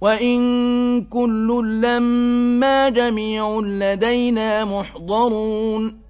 وَإِن كُلٌّ لَّمَّا جَمِيعٌ لَّدَيْنَا مُحْضَرُونَ